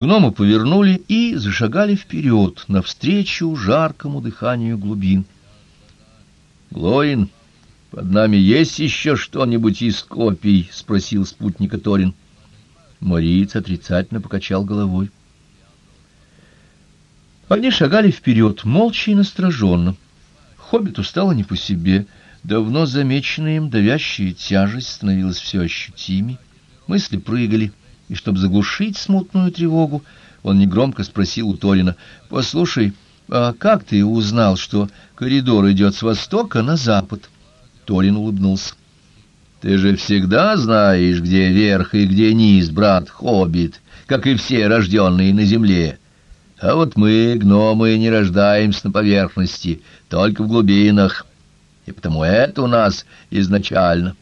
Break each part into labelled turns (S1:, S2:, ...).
S1: Гномы повернули и зашагали вперед, навстречу жаркому дыханию глубин. — Глоин, под нами есть еще что-нибудь из копий? — спросил спутника Торин. Мориец отрицательно покачал головой. Они шагали вперед, молча и настороженно. Хоббиту стало не по себе. Давно замеченная им давящая тяжесть становилась все ощутимей. Мысли прыгали — и чтобы заглушить смутную тревогу, он негромко спросил у Торина, «Послушай, а как ты узнал, что коридор идет с востока на запад?» Торин улыбнулся. «Ты же всегда знаешь, где верх и где низ, брат Хоббит, как и все рожденные на земле. А вот мы, гномы, не рождаемся на поверхности, только в глубинах, и потому это у нас изначально».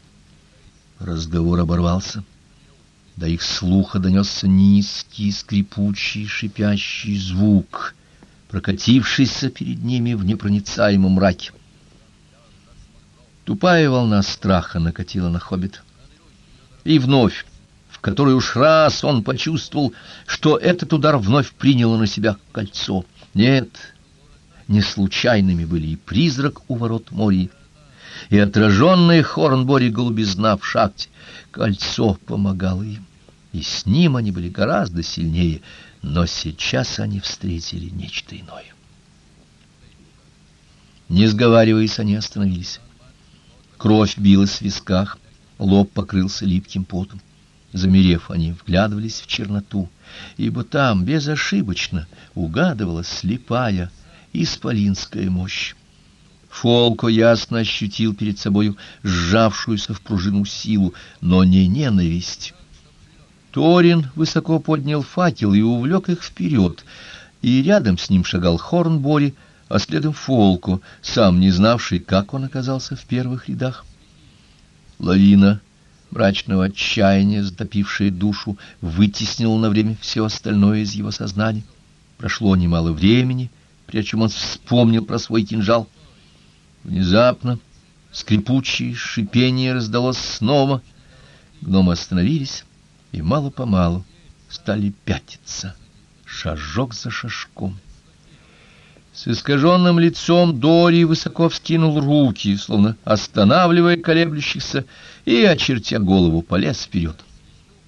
S1: Разговор оборвался. До их слуха донесся низкий, скрипучий, шипящий звук, прокатившийся перед ними в непроницаемом мраке. Тупая волна страха накатила на хоббит. И вновь, в который уж раз он почувствовал, что этот удар вновь приняло на себя кольцо. Нет, не случайными были и призрак у ворот моря, и отраженная Хорнбори голубизна в шахте. Кольцо помогало им, и с ним они были гораздо сильнее, но сейчас они встретили нечто иное. Не сговариваясь, они остановились. Кровь билась в висках, лоб покрылся липким потом. Замерев, они вглядывались в черноту, ибо там безошибочно угадывалась слепая исполинская мощь. Фолко ясно ощутил перед собою сжавшуюся в пружину силу, но не ненависть. Торин высоко поднял факел и увлек их вперед, и рядом с ним шагал Хорнбори, а следом Фолко, сам не знавший, как он оказался в первых рядах. Лавина мрачного отчаяния, затопившая душу, вытеснила на время все остальное из его сознания. Прошло немало времени, прежде чем он вспомнил про свой кинжал — Внезапно скрипучее шипение раздалось снова. Гномы остановились и мало-помалу стали пятиться, шажок за шажком. С искаженным лицом Дори высоко вскинул руки, словно останавливая колеблющихся, и, очертя голову, полез вперед.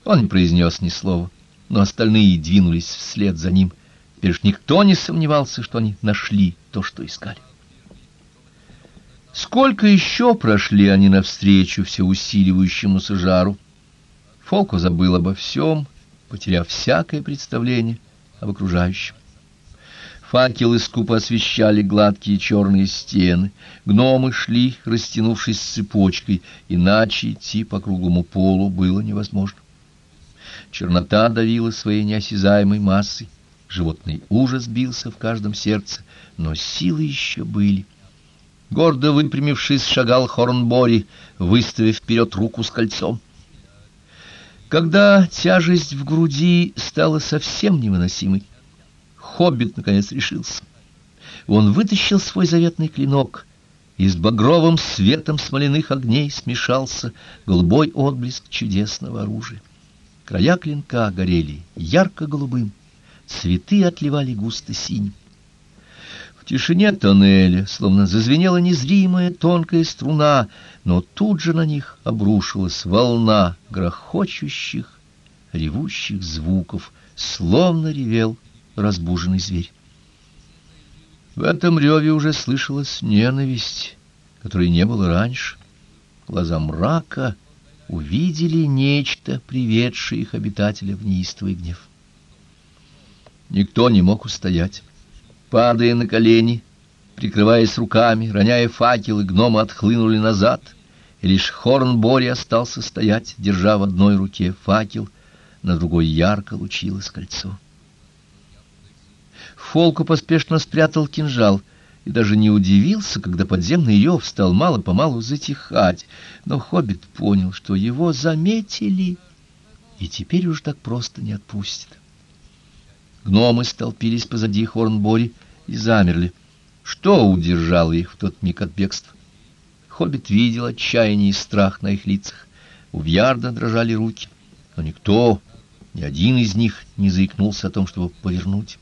S1: Он не произнес ни слова, но остальные двинулись вслед за ним. Теперь никто не сомневался, что они нашли то, что искали. Сколько еще прошли они навстречу всеусиливающемуся жару? Фолко забыл обо всем, потеряв всякое представление об окружающем. Факелы скупо освещали гладкие черные стены. Гномы шли, растянувшись цепочкой, иначе идти по круглому полу было невозможно. Чернота давила своей неосязаемой массой. Животный ужас бился в каждом сердце, но силы еще были — Гордо выпрямившись, шагал Хорнбори, выставив вперед руку с кольцом. Когда тяжесть в груди стала совсем невыносимой, Хоббит наконец решился. Он вытащил свой заветный клинок, и с багровым светом смоляных огней смешался голубой отблеск чудесного оружия. Края клинка горели ярко-голубым, цветы отливали густо синим тишине тоннеля словно зазвенела незримая тонкая струна, но тут же на них обрушилась волна грохочущих, ревущих звуков, словно ревел разбуженный зверь. В этом реве уже слышалась ненависть, которой не было раньше. Глаза мрака увидели нечто, приведшее их обитателя в неистовый гнев. Никто не мог устоять. Падая на колени, прикрываясь руками, роняя факелы, гномы отхлынули назад, и лишь Хорнбори остался стоять, держа в одной руке факел, на другой ярко лучилось кольцо. Фолку поспешно спрятал кинжал и даже не удивился, когда подземный рев стал мало-помалу затихать, но хоббит понял, что его заметили и теперь уж так просто не отпустит. Гномы столпились позади Хорнбори и замерли. Что удержало их в тот миг от бегства? Хоббит видел отчаяние и страх на их лицах. У Вьярда дрожали руки, но никто Ни один из них не заикнулся о том, чтобы повернуть.